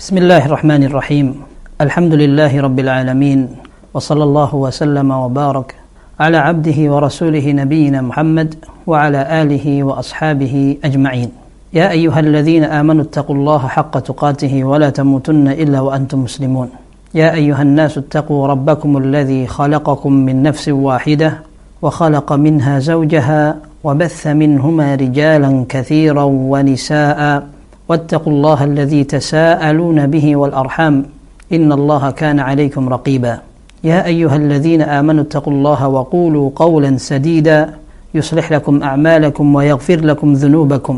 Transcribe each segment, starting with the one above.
بسم الله الرحمن الرحيم الحمد لله رب العالمين وصلى الله وسلم وبارك على عبده ورسوله نبينا محمد وعلى آله وأصحابه أجمعين يا أيها الذين آمنوا اتقوا الله حق تقاته ولا تموتن إلا وأنتم مسلمون يا أيها الناس اتقوا ربكم الذي خلقكم من نفس واحدة وخلق منها زوجها وبث منهما رجالا كثيرا ونساء واتقوا الله الذي تساءلون به والأرحام إن الله كان عليكم رقيبا. يا أيها الذين آمنوا اتقوا الله وقولوا قولا سديدا يصلح لكم أعمالكم ويغفر لكم ذنوبكم.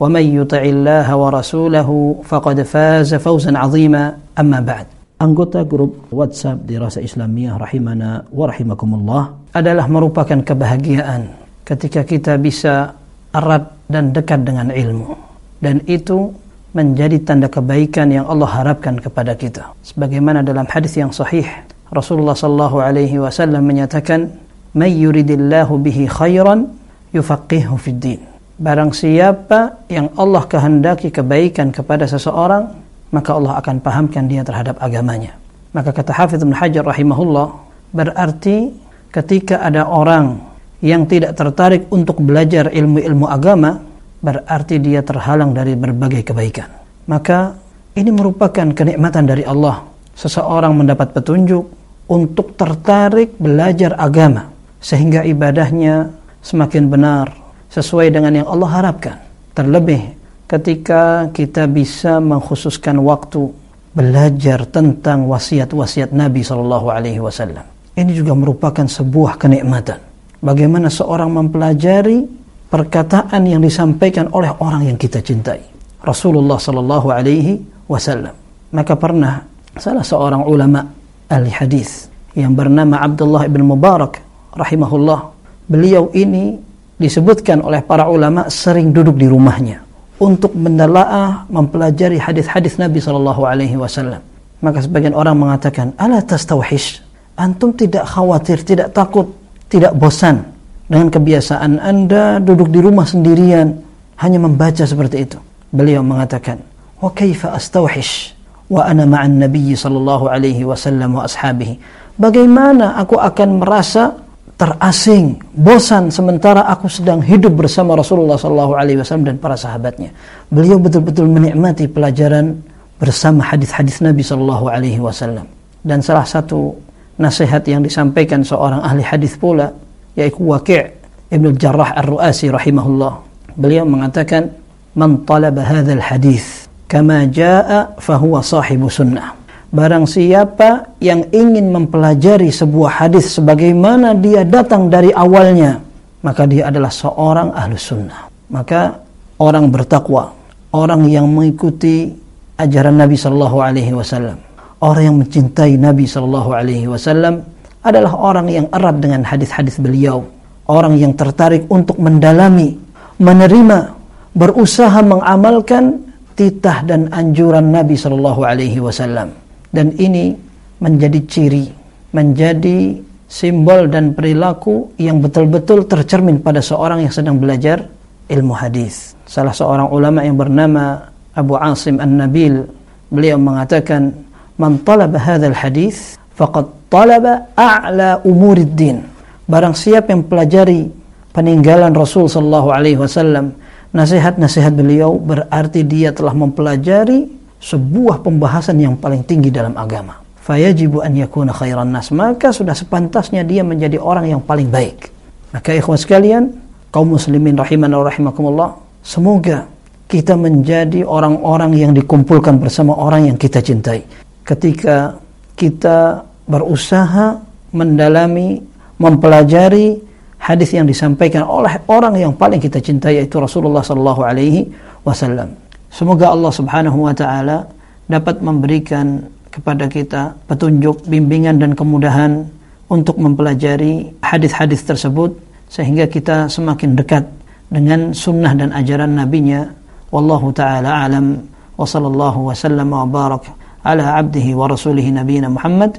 ومن يطع الله ورسوله فقد فاز فوزا عظيما. أما بعد Anggota grup WhatsApp di Rasa Islamiyah rahimana wa rahimakumullah. adalah merupakan kebahagiaan ketika kita bisa erat dan dekat dengan ilmu. Dan itu menjadi tanda kebaikan yang Allah harapkan kepada kita. Sebagaimana dalam hadis yang sahih, Rasulullah sallallahu alaihi wasallam menyatakan, "May yuridillahu bihi khairan yufaqihu fid din." Barang siapa yang Allah kehendaki kebaikan kepada seseorang, maka Allah akan pahamkan dia terhadap agamanya. Maka kata Hafidh Ibn Hajar rahimahullah, berarti ketika ada orang yang tidak tertarik untuk belajar ilmu-ilmu agama, berarti dia terhalang dari berbagai kebaikan. Maka ini merupakan kenikmatan dari Allah. Seseorang mendapat petunjuk untuk tertarik belajar agama sehingga ibadahnya semakin benar sesuai dengan yang Allah harapkan. Terlebih ketika kita bisa mengkhususkan waktu belajar tentang wasiat-wasiat Nabi Shallallahu Alaihi Wasallam. Ini juga merupakan sebuah kenikmatan. Bagaimana seorang mempelajari perkataan yang disampaikan oleh orang yang kita cintai, Rasulullah Shallallahu Alaihi Wasallam. Maka pernah salah seorang ulama ahli hadis yang bernama Abdullah ibn Mubarak rahimahullah, beliau ini disebutkan oleh para ulama sering duduk di rumahnya untuk mendalaah mempelajari hadis-hadis Nabi Shallallahu Alaihi Wasallam. Maka sebagian orang mengatakan, ala tastawhish, antum tidak khawatir, tidak takut, tidak bosan dengan kebiasaan anda duduk di rumah sendirian hanya membaca seperti itu. Beliau mengatakan, wa kaifa astawhish wa ana ma'an nabiy sallallahu alaihi wasallam wa ashabihi. Bagaimana aku akan merasa terasing, bosan sementara aku sedang hidup bersama Rasulullah Sallallahu Alaihi Wasallam dan para sahabatnya. Beliau betul-betul menikmati pelajaran bersama hadis-hadis Nabi Sallallahu Alaihi Wasallam. Dan salah satu nasihat yang disampaikan seorang ahli hadis pula, yaitu Waqi' Ibn Jarrah Ar-Ru'asi rahimahullah. Beliau mengatakan, "Man talaba hadzal hadis kama jaa fahuwa sahibu sunnah." Barang siapa yang ingin mempelajari sebuah hadis sebagaimana dia datang dari awalnya, maka dia adalah seorang ahlu sunnah. Maka orang bertakwa, orang yang mengikuti ajaran Nabi Shallallahu Alaihi Wasallam, orang yang mencintai Nabi Shallallahu Alaihi Wasallam adalah orang yang erat dengan hadis-hadis beliau, orang yang tertarik untuk mendalami, menerima, berusaha mengamalkan titah dan anjuran Nabi Shallallahu Alaihi Wasallam dan ini menjadi ciri, menjadi simbol dan perilaku yang betul-betul tercermin pada seorang yang sedang belajar ilmu hadis. Salah seorang ulama yang bernama Abu Asim An-Nabil, beliau mengatakan, "Man talaba hadis faqad talaba a'la umurid din." Barang siapa yang pelajari peninggalan Rasul sallallahu alaihi wasallam, nasihat-nasihat beliau berarti dia telah mempelajari sebuah pembahasan yang paling tinggi dalam agama. Fayajibu an yakuna khairan nas. Maka sudah sepantasnya dia menjadi orang yang paling baik. Maka ikhwan sekalian, kaum muslimin rahiman wa rahimakumullah, semoga kita menjadi orang-orang yang dikumpulkan bersama orang yang kita cintai. Ketika kita berusaha mendalami, mempelajari hadis yang disampaikan oleh orang yang paling kita cintai yaitu Rasulullah sallallahu alaihi wasallam. Semoga Allah Subhanahu wa taala dapat memberikan kepada kita petunjuk, bimbingan dan kemudahan untuk mempelajari hadis-hadis tersebut sehingga kita semakin dekat dengan sunnah dan ajaran nabinya. Wallahu taala alam. Wa sallallahu wasallam wa barak ala abdihi wa rasulihi nabiyina Muhammad